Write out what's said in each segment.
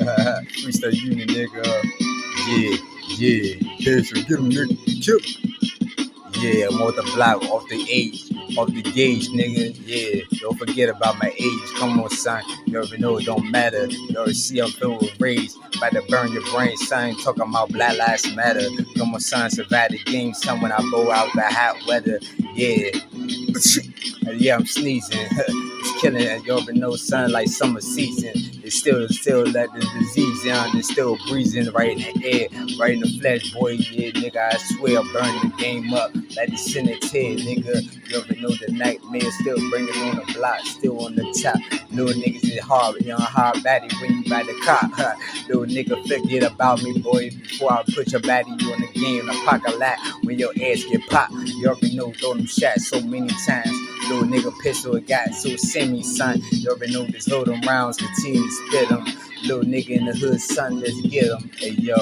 Freestyle Unit, nigga. Yeah, yeah. Pistol, get him, nigga. Him. Yeah, I'm off the block, off the age, off the gauge, nigga. Yeah, don't forget about my age. Come on, son. You already know it don't matter. You already see I'm filled with rage. About to burn your brain, son. Talking about Black Lives Matter. Come on, son. Survive the game, son. When I go out the hot weather. Yeah. yeah, I'm sneezing. it's killing it. You already know, son, like summer season. It's still, still let the disease down. It's still breathing right in the air, right in the flesh, boy. Yeah, nigga, I swear, burn the game up. Like the Senate nigga. You ever know the nightmare. Still bringing on the block, still on the top. Little niggas is hard, young hard baddie when you by the cop. Little nigga, forget about me, boy. Before I put your baddie you the game, I pocket a lot when your ass get popped. You already know, throw them shots so many times. Little nigga pistol it got so semi, son. You already know this load them rounds, continue to spit them. Little nigga in the hood, son, let's get them. Hey, yo,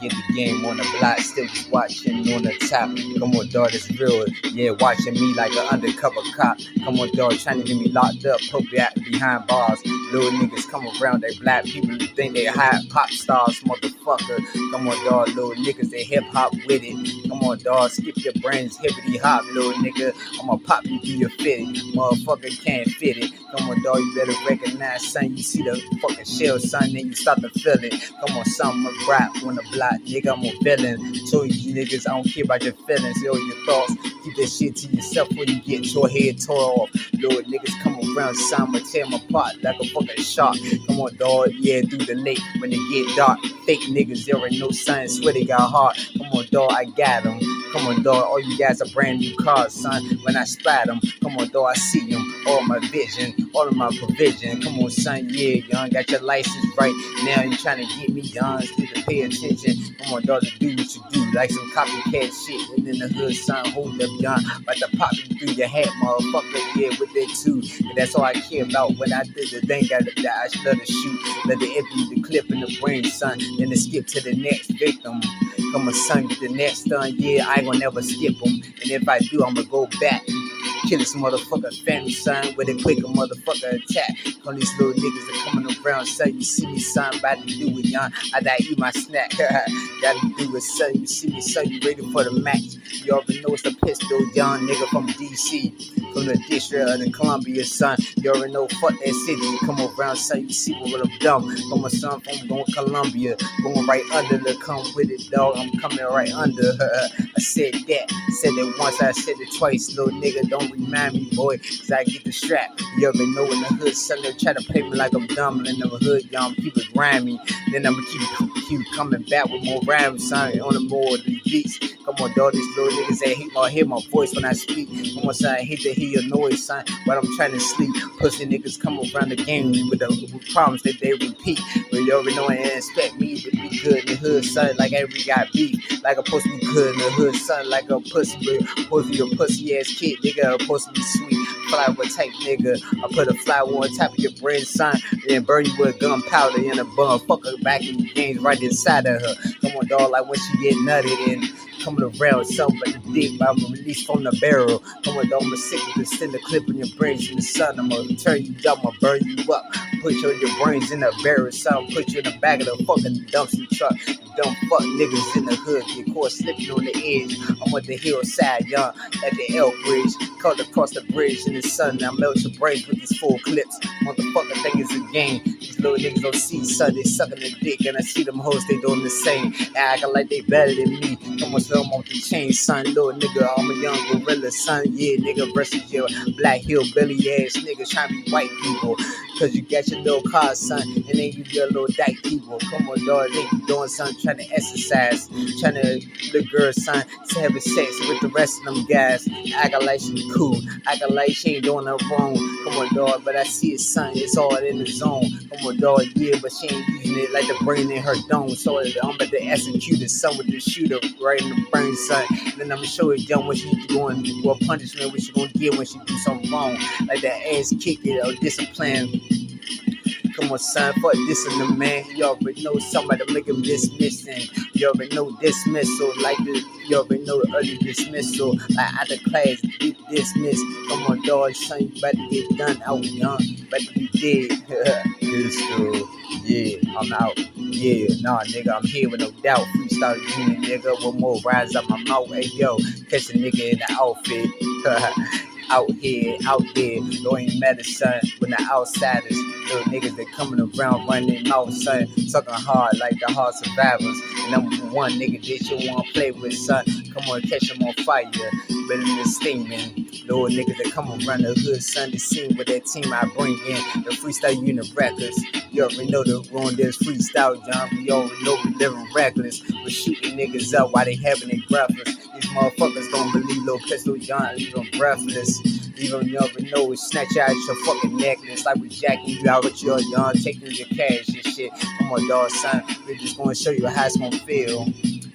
get the game on the block, still just watching on the top. Come on, dog, it's real. Yeah, watching me like an undercover cop. Come on, dog, trying to get me locked up, me out behind bars. Little niggas come around, they black people think they hot pop stars, motherfucker. Come on, dog, little niggas, they hip hop with it. Come on, dog, skip your brains, hippity hop, little nigga. I'ma pop you through your fit. Motherfucker can't fit it. Come on, dog, you better recognize, son. You see the fucking shell, son, then you start to feel it. Come on, son, I'm a rap on the block, nigga, I'm a villain. Told you niggas, I don't care about your feelings or your thoughts. Keep that shit to yourself when you get your head tore off. Little niggas come around, son, I'ma tear them apart like a fucking shark. Come on, dog, yeah, through the lake when it get dark. Fake niggas, there ain't no sign, swear they got heart. Come on, dog, I got them. Come on, dog, all you guys are brand new cars, son. When I spot them, come on, dog, I see them. All my vision, all of my provision. Come on, son, yeah, young, got your license right. Now you trying to get me, young, still to pay attention. Come on, dog, to do what you do, like some copycat shit. And in the hood, son, hold up, young, about to pop you through your head, motherfucker, yeah, with it too. And that's all I care about when I did the thing that, that I should let shoot. Let it empty the clip in the brain, son. Then it skip to the next victim. On, son, get the next done. Yeah, I ain't gonna never skip them. And if I do, I'm gonna go back. Kill this motherfucker family, son, with a quicker motherfucker attack. All these little niggas that coming around, son, you see me, son, about to do it, young. I gotta eat my snack. gotta do it, son. You see me, son, you ready for the match. You already know it's the pistol, young nigga from DC. From the district of the Columbia, son. You already know, fuck that city. Come around, son, you see what I'm done. From a son from going Columbia. Going right under the come with it, dog. I'm coming right under. Her. I said that. Said it once, I said it twice. Little nigga, don't remind me, boy, cause I get the strap. You already know in the hood, son, they try to play me like I'm dumb. In the hood, y'all keep it grimy. Then I'ma keep, keep coming back with more rhymes, son, on the more of these beats. Come on, dog, these little niggas that hate my, hear my voice when I speak. Come on, son, I hate to your noise, son, but I'm trying to sleep. Pussy niggas come around the game with the problems that they repeat. But you already know and expect me to be good in the hood, son, like every got beef. Like I'm supposed to be good in the hood, son, like a pussy, supposed pussy, be a pussy ass kid, nigga, I'm supposed to be sweet. Flower type nigga. I put a flower on top of your brain, son, then burn you with gunpowder in a bun. Fuck her back in the games right inside of her. Come on, dog, like when she get nutted and coming around, something but the but I'm released from the barrel. Come on, dog, I'm sick to send a clip in your brains in the sun. I'm gonna turn you down, I'm gonna burn you up. Put your, your brains in a barrel, son. Put you in the back of the fucking dumpster truck. Dumb fuck niggas in the hood, get caught slipping on the edge. I'm on the hillside, young, at the L Bridge. Cut across the bridge in the sun. I melt your brains with these full clips. Motherfucker think it's a game. Little niggas don't see. They sucking the dick, and I see them hoes, they doing the same. Acting like they better than me. Come on, so I'm off the chain, son. Little nigga, I'm a young gorilla, son. Yeah, nigga, versus your black hillbilly ass niggas trying to be white people. Cause you got your little car, son, and then you get a little dyke people. Come on, dog, they be doing something, trying to exercise, trying to the girl, son, to having sex with the rest of them guys. Acting like she cool, acting like she ain't doing nothing wrong. Come on, dog, but I see it, son, it's all in the zone. Come on, dog, yeah, but she ain't using it like the brain in her dome. So I'm about to execute it, son, with the shooter right in the brain, son. Then I'm gonna show it, young, what she going to what punishment, what she gonna get when she do something wrong, like that ass kicking or discipline. Come on, son, fuck this in the man. You already know somebody make him dismissing. You already know dismissal, like the, you already know early dismissal. Like out of class, get dismissed. Come on, dog, son, you better get done out young, better be dead. Pistol, Yeah, I'm out. Yeah, nah, nigga, I'm here with no doubt. Freestyle unit, nigga. One more rise up my mouth. Hey, yo, catch a nigga in the outfit. out here, out there, matter, son. When the outsiders, little niggas that coming around running mouth, son, sucking hard like the hard survivors. Number one nigga that you wanna play with, son. Come on, catch them on fire, better than steaming. Little niggas that come around the hood, Sunday scene with that team I bring in, the freestyle unit records. You already know the on this freestyle, John. We already know we living reckless. We're shooting niggas up while they having their breakfast. These motherfuckers don't believe little pistol John, leave them breathless. Even you never know, we snatch out your fucking necklace like we jacking you out with your young, taking your cash and shit. Come on, dog, son. We're just gonna show you how it's gonna feel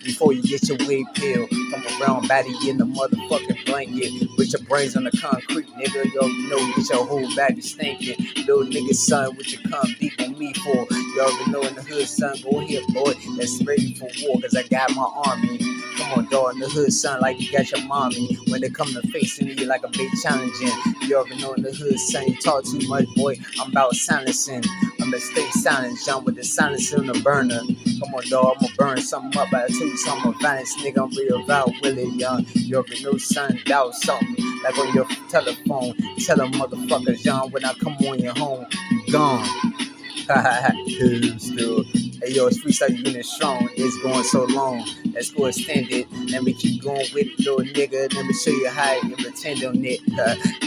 before you get your wig peeled. Come around, body in the motherfucking blanket with your brains on the concrete, nigga. Yo, you know, get your whole body stinking. Little nigga, son, what you come deep on me for? You already know in the hood, son, go here, boy. That's ready for war, cause I got my army. Come on, dog, in the hood, son, like you got your mommy. When they come to facing you like a big challenging. You already know in the hood, son, you talk too much, boy. I'm about silencing. I'ma stay silent, John, with the silence in the burner. Come on, dog, I'ma burn something up. I tell you something, violence, nigga. I'm real about Willie Young. You already know, son, doubt something. Like on your telephone. Tell them motherfuckers, John, when I come on your home, you gone. Still. Hey yo, it's freestyle unit strong. It's going so long. Let's go extend it. Let me keep going with it, little nigga. Let me show you how you pretend on it.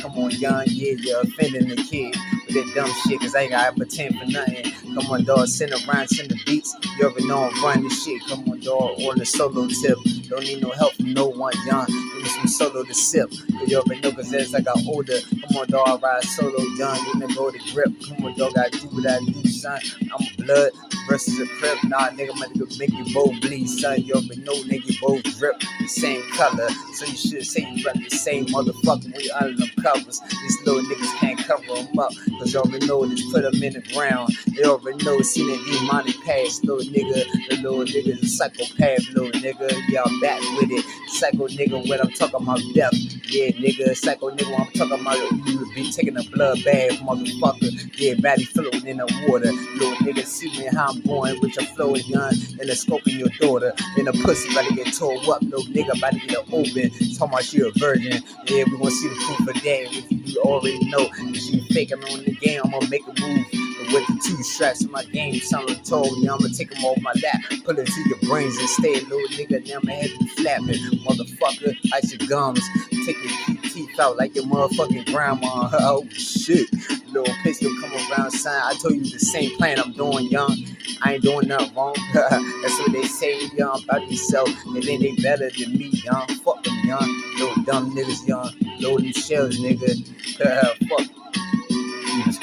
come on, young, yeah, you're offending the kid with dumb shit, cause I ain't gotta pretend for nothing. Come on, dog, send a rhyme, send the beats. You already know I'm running this shit. Come on, dog, on the solo tip. Don't need no help from no one, young. Me some solo to sip. You already know, cause as I got older, come on, dog, ride solo, young. You know, go to grip. Come on, dog, I do what I do, son. I'm blood versus a crib. Nah, nigga, my nigga make you both bleed, son. You already know, nigga, you both drip the same color. So you should say you rep the same motherfucker we under them covers. These little niggas can't cover them up. Cause you already know just put them in the ground. They already know seen that demonic past, little nigga. The little nigga's a psychopath, little nigga. Y'all back with it. Psycho nigga when I'm talking about death. Yeah, nigga, psycho nigga when I'm talking about you be taking a blood bath, motherfucker. Yeah, body floating in the water. Little nigga, see me how I'm going with your flowing gun and the scope in your daughter. And the pussy about to get tore up, no nigga about to get open. Talking about she a virgin. Yeah, we gonna see the proof of that. If you already know she faking on the game, I'm gonna make a move with the two straps in my game. Someone told me I'ma take them off my lap, pull it to your brains instead, little nigga. Now my head be flapping, motherfucker. Ice your gums, take your teeth out like your motherfucking grandma. Oh shit, little pistol come around, sign. I told you the same plan I'm doing, young. I ain't doing nothing wrong. That's what they say, young, about yourself. And then they better than me, young. Fuck them, young. Little dumb niggas, young. Loading shells, nigga. Fuck.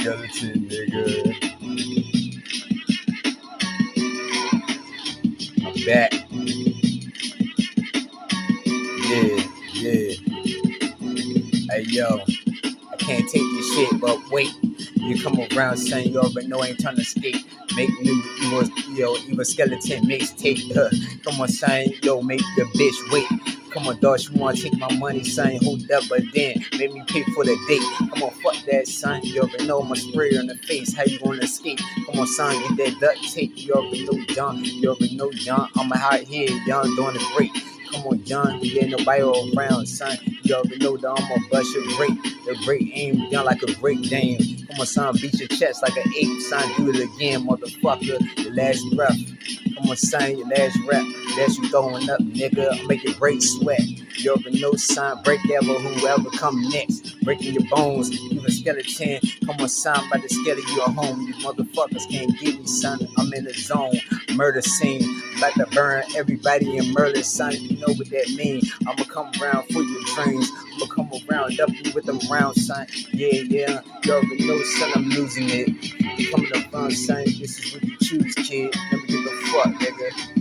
Skeleton, nigga. I'm back. Yeah, yeah. Hey, yo. I can't take this shit, but wait. You come around saying you already know I ain't trying to escape. Make new evil, yo, evil skeleton mixtape. Uh, come on, son, yo, make the bitch wait. Come on, dog, you wanna take my money, son? Hold up, but then make me pay for the date. Come on, fuck that, son. You already know my spray on the face. How you gonna escape? Come on, son, get that duct tape. You already know, John. You already know, John. I'm out here, John, doing it great. Come on, John, we ain't nobody around, son. You already know that I'm gonna bust your great. The great aim, John, like a great dame. Come on, son, beat your chest like an ape, son. Do it again, motherfucker. Your last breath. Come on, son, your last rap. That's you throwing up, nigga. Make it break sweat. You already no sign, Break ever, whoever come next. Breaking your bones, even skeleton. Come on, son, by the skeleton, you home. You motherfuckers can't get me, son. I'm in the zone. Murder scene. About to burn everybody in murder, son. You know what that mean. I'ma come around for your dreams. I'ma come around up you with them rounds, son. Yeah, yeah. You already no son, I'm losing it. You coming around, son. This is what you choose, kid. Me give a fuck, nigga.